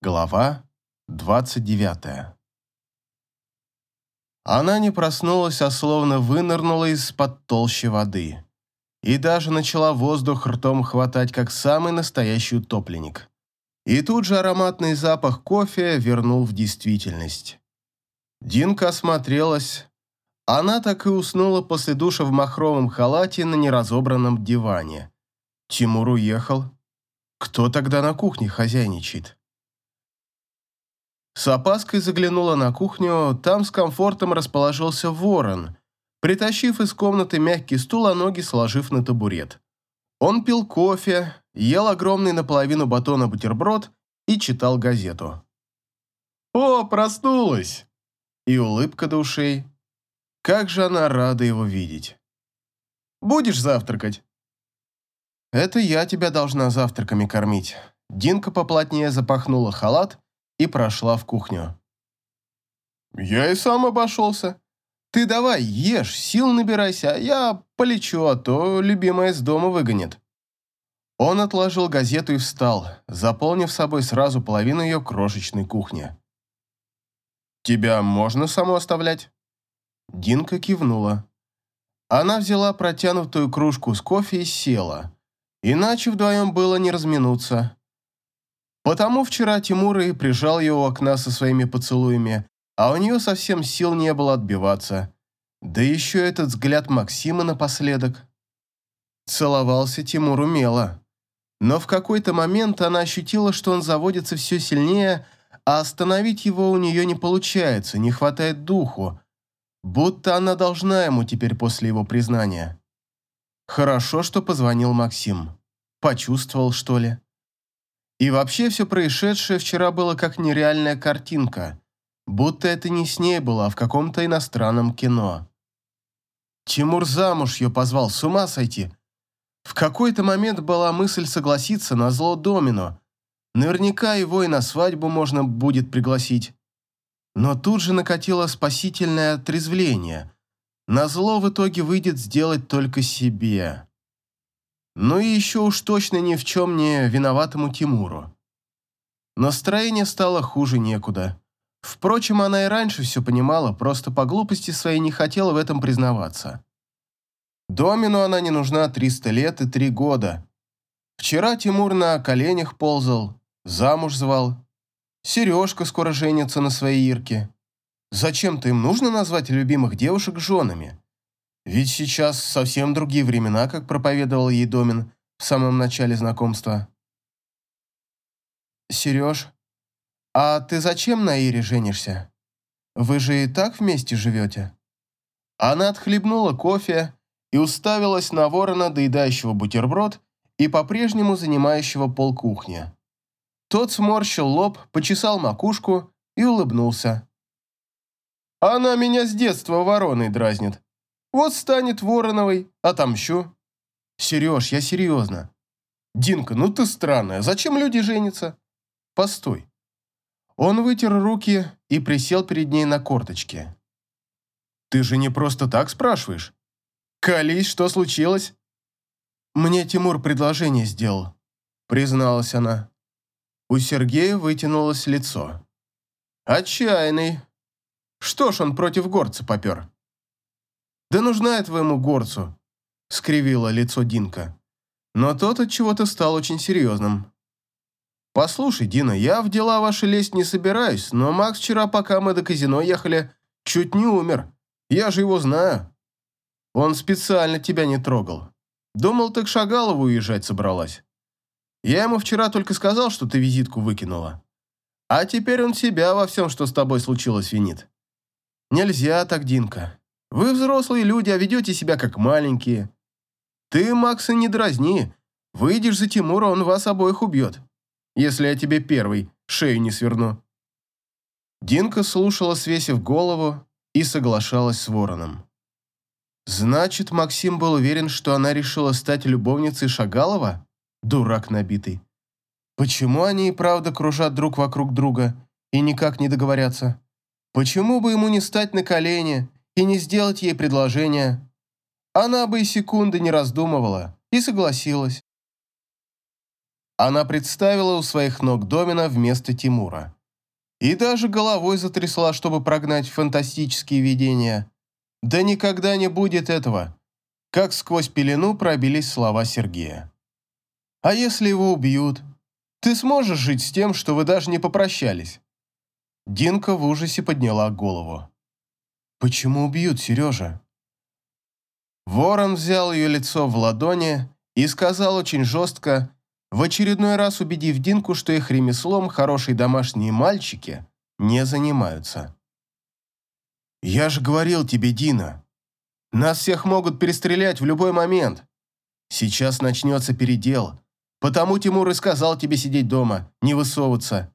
Глава 29 Она не проснулась, а словно вынырнула из-под толщи воды. И даже начала воздух ртом хватать, как самый настоящий утопленник. И тут же ароматный запах кофе вернул в действительность. Динка осмотрелась. Она так и уснула после душа в махровом халате на неразобранном диване. Тимур уехал. Кто тогда на кухне хозяйничает? С опаской заглянула на кухню, там с комфортом расположился ворон, притащив из комнаты мягкий стул, а ноги сложив на табурет. Он пил кофе, ел огромный наполовину батона бутерброд и читал газету. «О, проснулась!» И улыбка до ушей. Как же она рада его видеть. «Будешь завтракать?» «Это я тебя должна завтраками кормить». Динка поплотнее запахнула халат и прошла в кухню. «Я и сам обошелся. Ты давай, ешь, сил набирайся, а я полечу, а то любимая из дома выгонит». Он отложил газету и встал, заполнив собой сразу половину ее крошечной кухни. «Тебя можно само оставлять?» Динка кивнула. Она взяла протянутую кружку с кофе и села. Иначе вдвоем было не разминуться. Потому вчера Тимур и прижал у окна со своими поцелуями, а у нее совсем сил не было отбиваться. Да еще этот взгляд Максима напоследок. Целовался Тимур умело. Но в какой-то момент она ощутила, что он заводится все сильнее, а остановить его у нее не получается, не хватает духу. Будто она должна ему теперь после его признания. Хорошо, что позвонил Максим. Почувствовал, что ли. И вообще все происшедшее вчера было как нереальная картинка, будто это не с ней было, а в каком-то иностранном кино. Тимур замуж ее позвал, с ума сойти. В какой-то момент была мысль согласиться на зло Домино. Наверняка его и на свадьбу можно будет пригласить. Но тут же накатило спасительное отрезвление. На зло в итоге выйдет сделать только себе. Ну и еще уж точно ни в чем не виноватому Тимуру. Настроение стало хуже некуда. Впрочем, она и раньше все понимала, просто по глупости своей не хотела в этом признаваться. Домину она не нужна 300 лет и 3 года. Вчера Тимур на коленях ползал, замуж звал. Сережка скоро женится на своей Ирке. Зачем-то им нужно назвать любимых девушек женами. Ведь сейчас совсем другие времена, как проповедовал ей Домин в самом начале знакомства. «Сереж, а ты зачем на Ире женишься? Вы же и так вместе живете?» Она отхлебнула кофе и уставилась на ворона, доедающего бутерброд и по-прежнему занимающего полкухни. Тот сморщил лоб, почесал макушку и улыбнулся. «Она меня с детства вороной дразнит. Вот станет Вороновой, отомщу. Сереж, я серьезно. Динка, ну ты странная, зачем люди женятся? Постой. Он вытер руки и присел перед ней на корточки. Ты же не просто так спрашиваешь? Колись, что случилось? Мне Тимур предложение сделал, призналась она. У Сергея вытянулось лицо. Отчаянный. Что ж он против горца попер? «Да нужна я твоему горцу», — скривило лицо Динка. Но тот от чего-то стал очень серьезным. «Послушай, Дина, я в дела ваши лезть не собираюсь, но Макс вчера, пока мы до казино ехали, чуть не умер. Я же его знаю. Он специально тебя не трогал. Думал, ты к Шагалову уезжать собралась. Я ему вчера только сказал, что ты визитку выкинула. А теперь он себя во всем, что с тобой случилось, винит. Нельзя так, Динка. Вы взрослые люди, а ведете себя как маленькие. Ты, Макса, не дразни. Выйдешь за Тимура, он вас обоих убьет. Если я тебе первый шею не сверну». Динка слушала, свесив голову, и соглашалась с Вороном. «Значит, Максим был уверен, что она решила стать любовницей Шагалова? Дурак набитый. Почему они и правда кружат друг вокруг друга и никак не договорятся? Почему бы ему не стать на колени и не сделать ей предложение, она бы и секунды не раздумывала и согласилась. Она представила у своих ног Домина вместо Тимура. И даже головой затрясла, чтобы прогнать фантастические видения. Да никогда не будет этого. Как сквозь пелену пробились слова Сергея. А если его убьют? Ты сможешь жить с тем, что вы даже не попрощались? Динка в ужасе подняла голову. «Почему убьют, Сережа?» Ворон взял ее лицо в ладони и сказал очень жестко, в очередной раз убедив Динку, что их ремеслом хорошие домашние мальчики не занимаются. «Я же говорил тебе, Дина, нас всех могут перестрелять в любой момент. Сейчас начнется передел, потому Тимур и сказал тебе сидеть дома, не высовываться.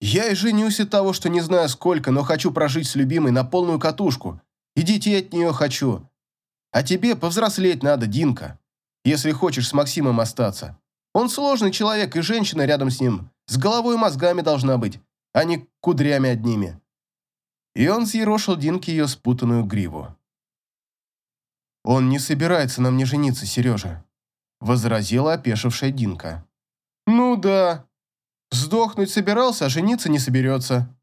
Я и женюсь от того, что не знаю сколько, но хочу прожить с любимой на полную катушку, и детей от нее хочу. А тебе повзрослеть надо, Динка, если хочешь с Максимом остаться. Он сложный человек, и женщина рядом с ним с головой и мозгами должна быть, а не кудрями одними. И он съерошил Динке ее спутанную гриву. «Он не собирается на мне жениться, Сережа», — возразила опешившая Динка. «Ну да. Сдохнуть собирался, а жениться не соберется».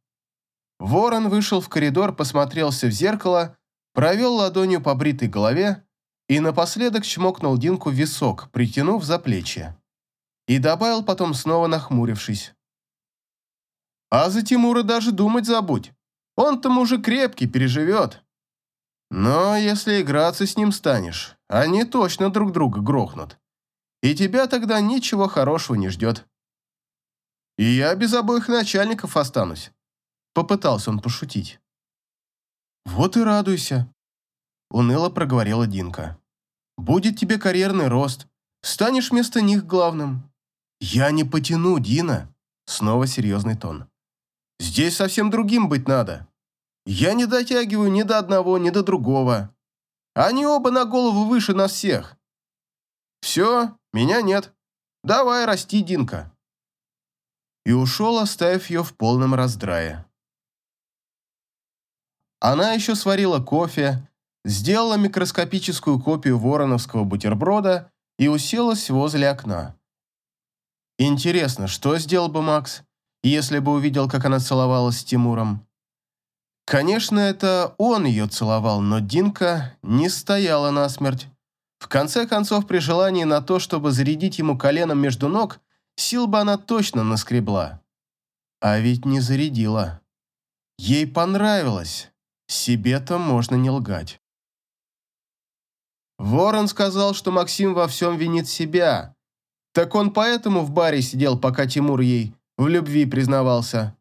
Ворон вышел в коридор, посмотрелся в зеркало, провел ладонью по бритой голове и напоследок чмокнул Динку в висок, притянув за плечи. И добавил потом, снова нахмурившись. «А за Тимура даже думать забудь. Он-то мужик крепкий, переживет. Но если играться с ним станешь, они точно друг друга грохнут. И тебя тогда ничего хорошего не ждет. И я без обоих начальников останусь», — попытался он пошутить. «Вот и радуйся», — уныло проговорила Динка. «Будет тебе карьерный рост, станешь вместо них главным». «Я не потяну, Дина», — снова серьезный тон. «Здесь совсем другим быть надо. Я не дотягиваю ни до одного, ни до другого. Они оба на голову выше нас всех. Все, меня нет. Давай, расти, Динка». И ушел, оставив ее в полном раздрае. Она еще сварила кофе, сделала микроскопическую копию вороновского бутерброда и уселась возле окна. Интересно, что сделал бы Макс, если бы увидел, как она целовалась с Тимуром? Конечно, это он ее целовал, но Динка не стояла насмерть. В конце концов, при желании на то, чтобы зарядить ему коленом между ног, сил бы она точно наскребла. А ведь не зарядила. Ей понравилось. Себе-то можно не лгать. Ворон сказал, что Максим во всем винит себя. Так он поэтому в баре сидел, пока Тимур ей в любви признавался.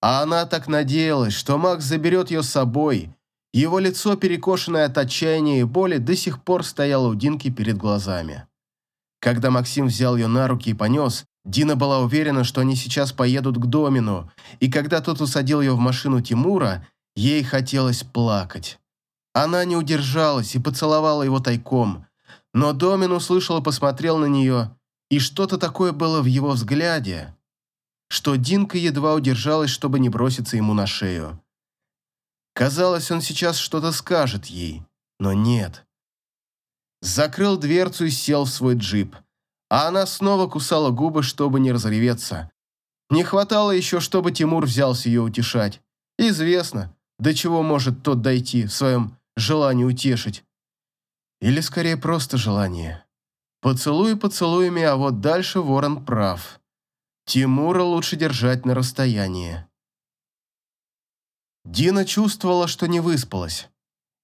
А она так надеялась, что Макс заберет ее с собой. Его лицо, перекошенное от отчаяния и боли, до сих пор стояло у Динки перед глазами. Когда Максим взял ее на руки и понес, Дина была уверена, что они сейчас поедут к Домину, и когда тот усадил ее в машину Тимура, Ей хотелось плакать. Она не удержалась и поцеловала его тайком, но Домин услышал и посмотрел на нее, и что-то такое было в его взгляде, что Динка едва удержалась, чтобы не броситься ему на шею. Казалось, он сейчас что-то скажет ей, но нет. Закрыл дверцу и сел в свой джип, а она снова кусала губы, чтобы не разреветься. Не хватало еще, чтобы Тимур взялся ее утешать. Известно, до чего может тот дойти в своем желании утешить? Или скорее просто желание. Поцелуй поцелуями, а вот дальше ворон прав. Тимура лучше держать на расстоянии. Дина чувствовала, что не выспалась.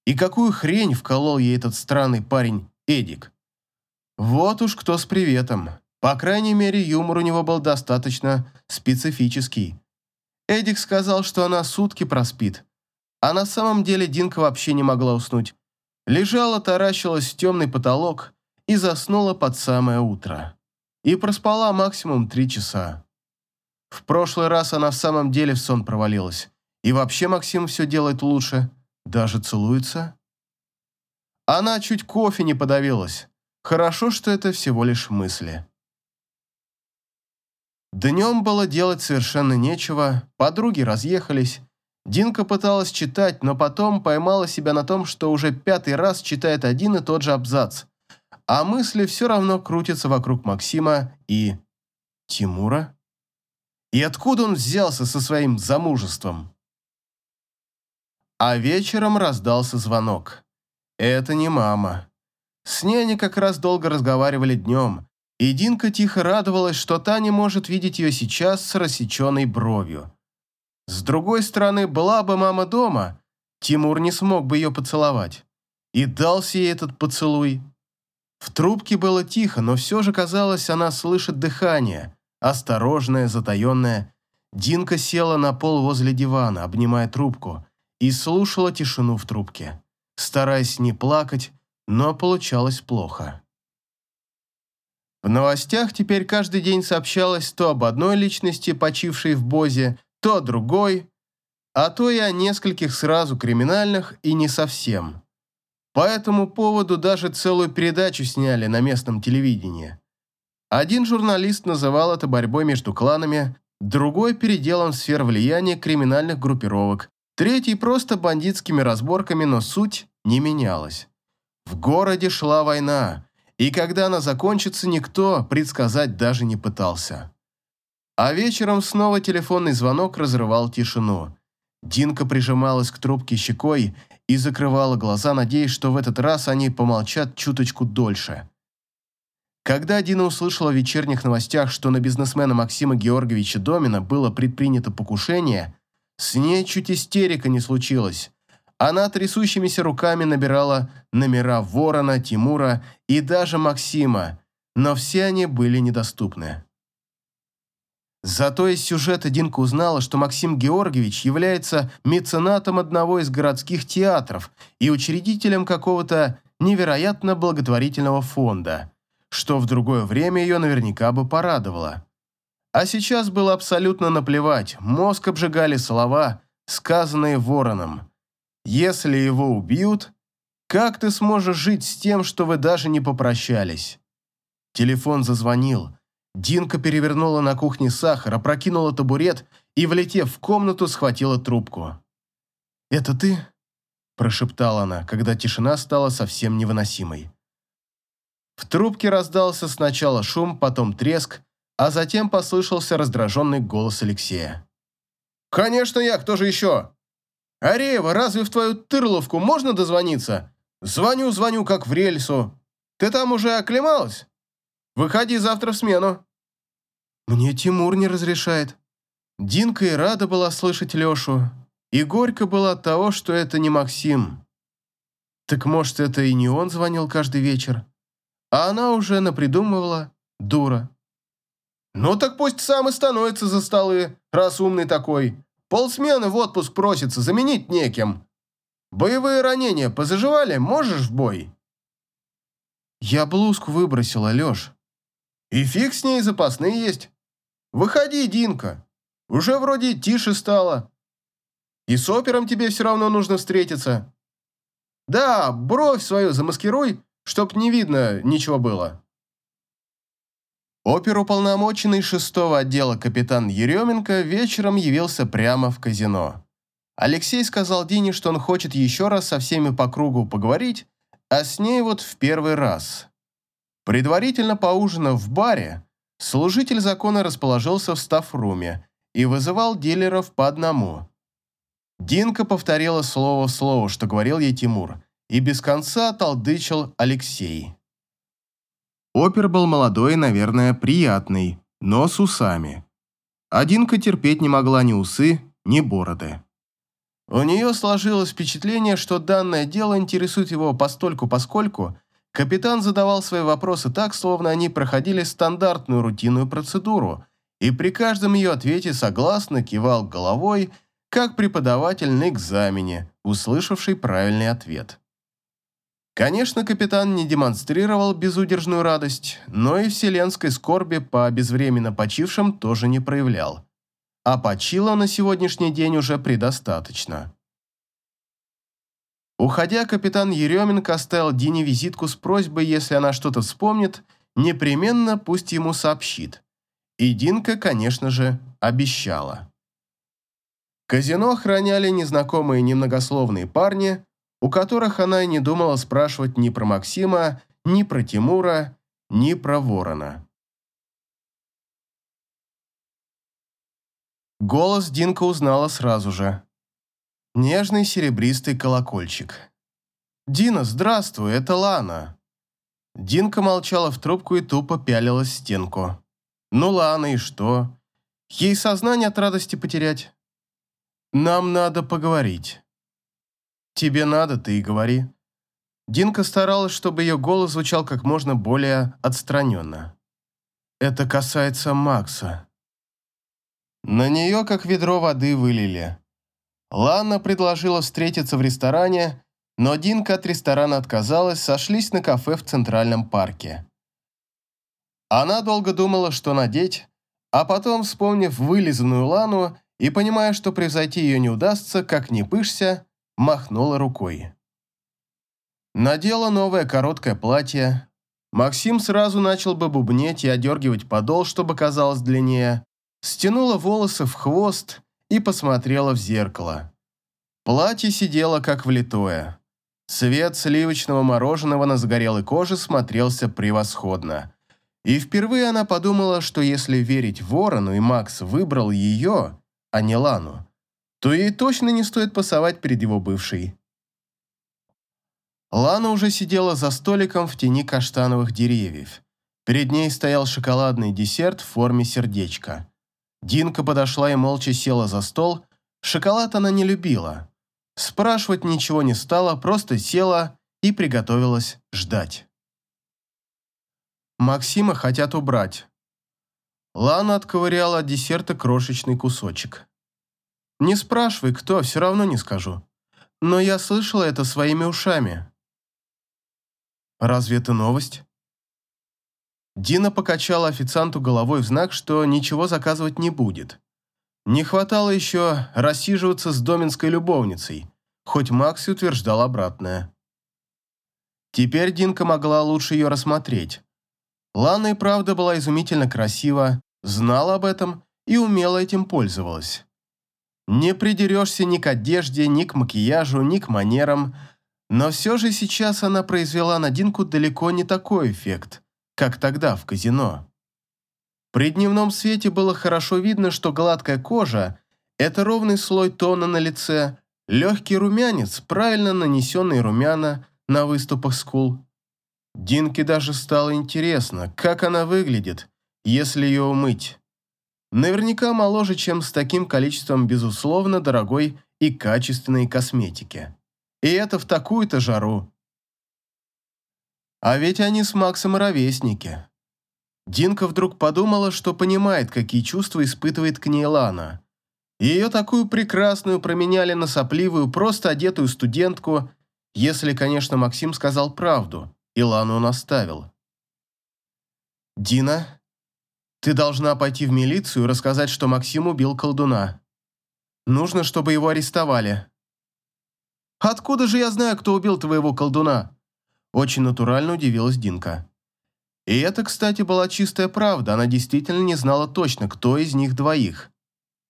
И какую хрень вколол ей этот странный парень Эдик. Вот уж кто с приветом. По крайней мере, юмор у него был достаточно специфический. Эдик сказал, что она сутки проспит, а на самом деле Динка вообще не могла уснуть. Лежала, таращилась в темный потолок и заснула под самое утро. И проспала максимум три часа. В прошлый раз она в самом деле в сон провалилась. И вообще Максим все делает лучше. Даже целуется. Она чуть кофе не подавилась. Хорошо, что это всего лишь мысли. Днем было делать совершенно нечего, подруги разъехались, Динка пыталась читать, но потом поймала себя на том, что уже пятый раз читает один и тот же абзац. а мысли все равно крутятся вокруг Максима и... Тимура? И откуда он взялся со своим замужеством? А вечером раздался звонок. Это не мама. С ней они как раз долго разговаривали днем, и Динка тихо радовалась, что та не может видеть ее сейчас с рассеченной бровью. С другой стороны, была бы мама дома, Тимур не смог бы ее поцеловать. И дался ей этот поцелуй. В трубке было тихо, но все же казалось, она слышит дыхание, осторожное, затаенное. Динка села на пол возле дивана, обнимая трубку, и слушала тишину в трубке, стараясь не плакать, но получалось плохо. В новостях теперь каждый день сообщалось то об одной личности, почившей в Бозе, то о другой, а то и о нескольких сразу криминальных и не совсем. По этому поводу даже целую передачу сняли на местном телевидении. Один журналист называл это борьбой между кланами, другой – переделом сфер влияния криминальных группировок, третий – просто бандитскими разборками, но суть не менялась. В городе шла война, и когда она закончится, никто предсказать даже не пытался. А вечером снова телефонный звонок разрывал тишину. Динка прижималась к трубке щекой и закрывала глаза, надеясь, что в этот раз они помолчат чуточку дольше. Когда Дина услышала в вечерних новостях, что на бизнесмена Максима Георгиевича Домина было предпринято покушение, с ней чуть истерика не случилась. Она трясущимися руками набирала номера Ворона, Тимура и даже Максима, но все они были недоступны. Зато из сюжета Динка узнала, что Максим Георгиевич является меценатом одного из городских театров и учредителем какого-то невероятно благотворительного фонда, что в другое время ее наверняка бы порадовало. А сейчас было абсолютно наплевать, мозг обжигали слова, сказанные вороном. «Если его убьют, как ты сможешь жить с тем, что вы даже не попрощались?» Телефон зазвонил – Динка перевернула на кухне сахар, опрокинула табурет и, влетев в комнату, схватила трубку. «Это ты?» – прошептала она, когда тишина стала совсем невыносимой. В трубке раздался сначала шум, потом треск, а затем послышался раздраженный голос Алексея. «Конечно я, кто же еще? Ареева, разве в твою тырловку можно дозвониться? Звоню, звоню, как в рельсу. Ты там уже оклемалась?» Выходи завтра в смену». «Мне Тимур не разрешает». Динка и рада была слышать Лешу, и горько было от того, что это не Максим. Так может, это и не он звонил каждый вечер, а она уже напридумывала, дура. «Ну так пусть сам и становится за столы, раз умный такой. Полсмены в отпуск просится, заменить некем. Боевые ранения позаживали, можешь в бой?» «Я блузку выбросила, Леш», и фиг с ней, запасные есть. Выходи, Динка. Уже вроде тише стало. И с опером тебе все равно нужно встретиться. Да, бровь свою замаскируй, чтоб не видно ничего было. Оперуполномоченный шестого отдела капитан Еременко вечером явился прямо в казино. Алексей сказал Дине, что он хочет еще раз со всеми по кругу поговорить, а с ней вот в первый раз. Предварительно поужинав в баре, служитель закона расположился в стафруме и вызывал дилеров по одному. Динка повторила слово в слово, что говорил ей Тимур, и без конца толдычил Алексей. Опер был молодой и, наверное, приятный, но с усами. А Динка терпеть не могла ни усы, ни бороды. У нее сложилось впечатление, что данное дело интересует его постольку-поскольку Капитан задавал свои вопросы так, словно они проходили стандартную рутинную процедуру, и при каждом ее ответе согласно кивал головой, как преподаватель на экзамене, услышавший правильный ответ. Конечно, капитан не демонстрировал безудержную радость, но и вселенской скорби по безвременно почившим тоже не проявлял. А почила на сегодняшний день уже предостаточно. Уходя, капитан Еременко оставил Дине визитку с просьбой, если она что-то вспомнит, непременно пусть ему сообщит. И Динка, конечно же, обещала. Казино охраняли незнакомые немногословные парни, у которых она и не думала спрашивать ни про Максима, ни про Тимура, ни про Ворона. Голос Динка узнала сразу же. Нежный серебристый колокольчик. «Дина, здравствуй, это Лана». Динка молчала в трубку и тупо пялилась в стенку. «Ну, Лана, и что? Ей сознание от радости потерять?» «Нам надо поговорить». «Тебе надо, ты и говори». Динка старалась, чтобы ее голос звучал как можно более отстраненно. «Это касается Макса». На нее как ведро воды вылили. Лана предложила встретиться в ресторане, но Динка от ресторана отказалась, сошлись на кафе в Центральном парке. Она долго думала, что надеть, а потом, вспомнив вылизанную Лану и понимая, что превзойти ее не удастся, как ни пышься, махнула рукой. Надела новое короткое платье. Максим сразу начал бы бубнеть и одергивать подол, чтобы казалось длиннее. Стянула волосы в хвост и посмотрела в зеркало. Платье сидело как влитое. Цвет сливочного мороженого на загорелой коже смотрелся превосходно. И впервые она подумала, что если верить Ворону и Макс выбрал ее, а не Лану, то ей точно не стоит пасовать перед его бывшей. Лана уже сидела за столиком в тени каштановых деревьев. Перед ней стоял шоколадный десерт в форме сердечка. Динка подошла и молча села за стол. Шоколад она не любила. Спрашивать ничего не стала, просто села и приготовилась ждать. Максима хотят убрать. Лана отковыряла от десерта крошечный кусочек. «Не спрашивай, кто, все равно не скажу. Но я слышала это своими ушами». «Разве это новость?» Дина покачала официанту головой в знак, что ничего заказывать не будет. Не хватало еще рассиживаться с доминской любовницей, хоть Макс и утверждал обратное. Теперь Динка могла лучше ее рассмотреть. Лана и правда была изумительно красива, знала об этом и умело этим пользовалась. Не придерешься ни к одежде, ни к макияжу, ни к манерам, но все же сейчас она произвела на Динку далеко не такой эффект, как тогда в казино. При дневном свете было хорошо видно, что гладкая кожа – это ровный слой тона на лице, легкий румянец, правильно нанесенный румяна на выступах скул. Динке даже стало интересно, как она выглядит, если ее умыть. Наверняка моложе, чем с таким количеством безусловно дорогой и качественной косметики. И это в такую-то жару. А ведь они с Максом ровесники. Динка вдруг подумала, что понимает, какие чувства испытывает к ней Лана. Ее такую прекрасную променяли на сопливую, просто одетую студентку, если, конечно, Максим сказал правду, и Лану он оставил. «Дина, ты должна пойти в милицию и рассказать, что Максим убил колдуна. Нужно, чтобы его арестовали». «Откуда же я знаю, кто убил твоего колдуна?» Очень натурально удивилась Динка. И это, кстати, была чистая правда. Она действительно не знала точно, кто из них двоих.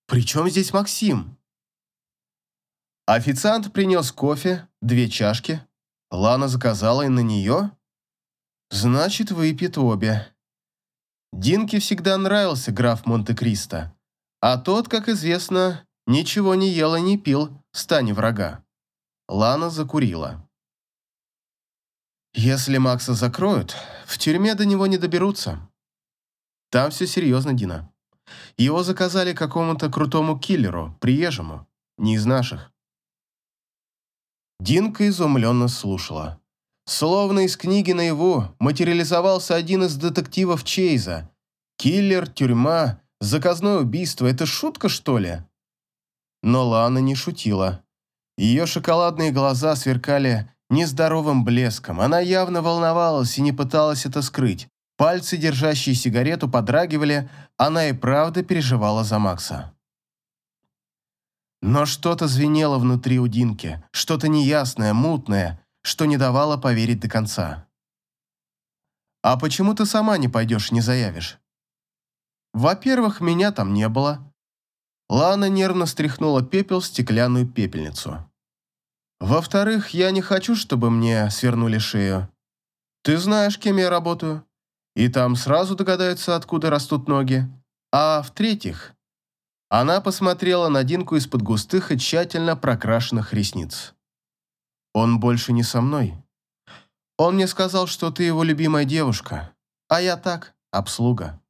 «При здесь Максим?» Официант принес кофе, две чашки. Лана заказала и на нее. Значит, выпьет обе. Динке всегда нравился граф Монте-Кристо. А тот, как известно, ничего не ел и не пил в стане врага. Лана закурила. Если Макса закроют, в тюрьме до него не доберутся. Там все серьезно, Дина. Его заказали какому-то крутому киллеру, приезжему, не из наших. Динка изумленно слушала. Словно из книги наяву материализовался один из детективов Чейза. Киллер, тюрьма, заказное убийство – это шутка, что ли? Но Лана не шутила. Ее шоколадные глаза сверкали нездоровым блеском. Она явно волновалась и не пыталась это скрыть. Пальцы, держащие сигарету, подрагивали, она и правда переживала за Макса. Но что-то звенело внутри у Динки, что-то неясное, мутное, что не давало поверить до конца. «А почему ты сама не пойдешь, не заявишь?» «Во-первых, меня там не было». Лана нервно стряхнула пепел в стеклянную пепельницу. Во-вторых, я не хочу, чтобы мне свернули шею. Ты знаешь, кем я работаю. И там сразу догадаются, откуда растут ноги. А в-третьих, она посмотрела на Динку из-под густых и тщательно прокрашенных ресниц. Он больше не со мной. Он мне сказал, что ты его любимая девушка, а я так, обслуга.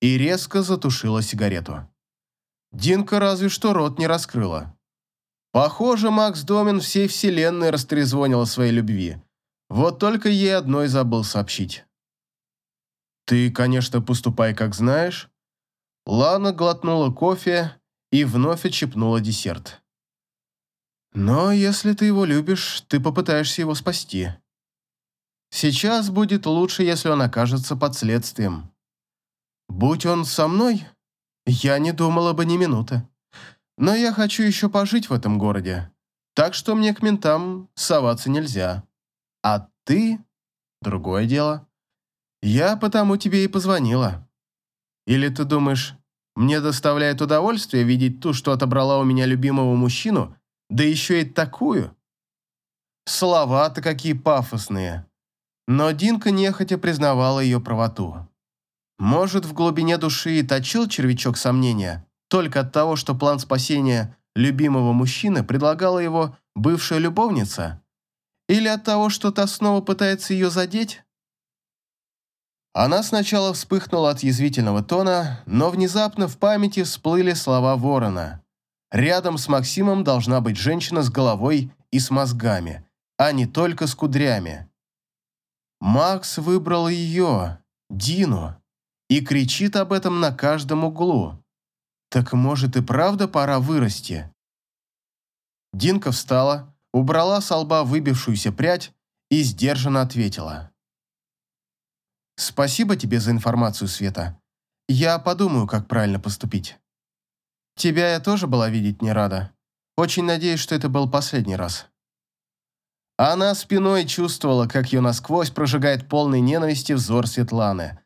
И резко затушила сигарету. Динка разве что рот не раскрыла. Похоже, Макс Домин всей вселенной растрезвонил о своей любви. Вот только ей одной забыл сообщить. «Ты, конечно, поступай, как знаешь». Лана глотнула кофе и вновь отщипнула десерт. «Но если ты его любишь, ты попытаешься его спасти. Сейчас будет лучше, если он окажется под следствием. Будь он со мной, я не думала бы ни минуты. Но я хочу еще пожить в этом городе, так что мне к ментам соваться нельзя. А ты – другое дело. Я потому тебе и позвонила. Или ты думаешь, мне доставляет удовольствие видеть ту, что отобрала у меня любимого мужчину, да еще и такую? Слова-то какие пафосные. Но Динка нехотя признавала ее правоту. Может, в глубине души и точил червячок сомнения – только от того, что план спасения любимого мужчины предлагала его бывшая любовница? Или от того, что та снова пытается ее задеть? Она сначала вспыхнула от язвительного тона, но внезапно в памяти всплыли слова Ворона. Рядом с Максимом должна быть женщина с головой и с мозгами, а не только с кудрями. Макс выбрал ее, Дину, и кричит об этом на каждом углу. Так может и правда пора вырасти? Динка встала, убрала с лба выбившуюся прядь и сдержанно ответила. «Спасибо тебе за информацию, Света. Я подумаю, как правильно поступить. Тебя я тоже была видеть не рада. Очень надеюсь, что это был последний раз». Она спиной чувствовала, как ее насквозь прожигает полный ненависти взор Светланы,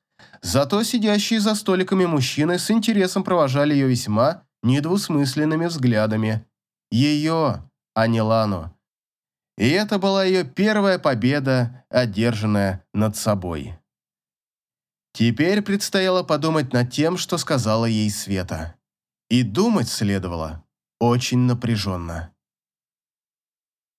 Зато сидящие за столиками мужчины с интересом провожали ее весьма недвусмысленными взглядами. Ее, а не Лану. И это была ее первая победа, одержанная над собой. Теперь предстояло подумать над тем, что сказала ей Света. И думать следовало очень напряженно.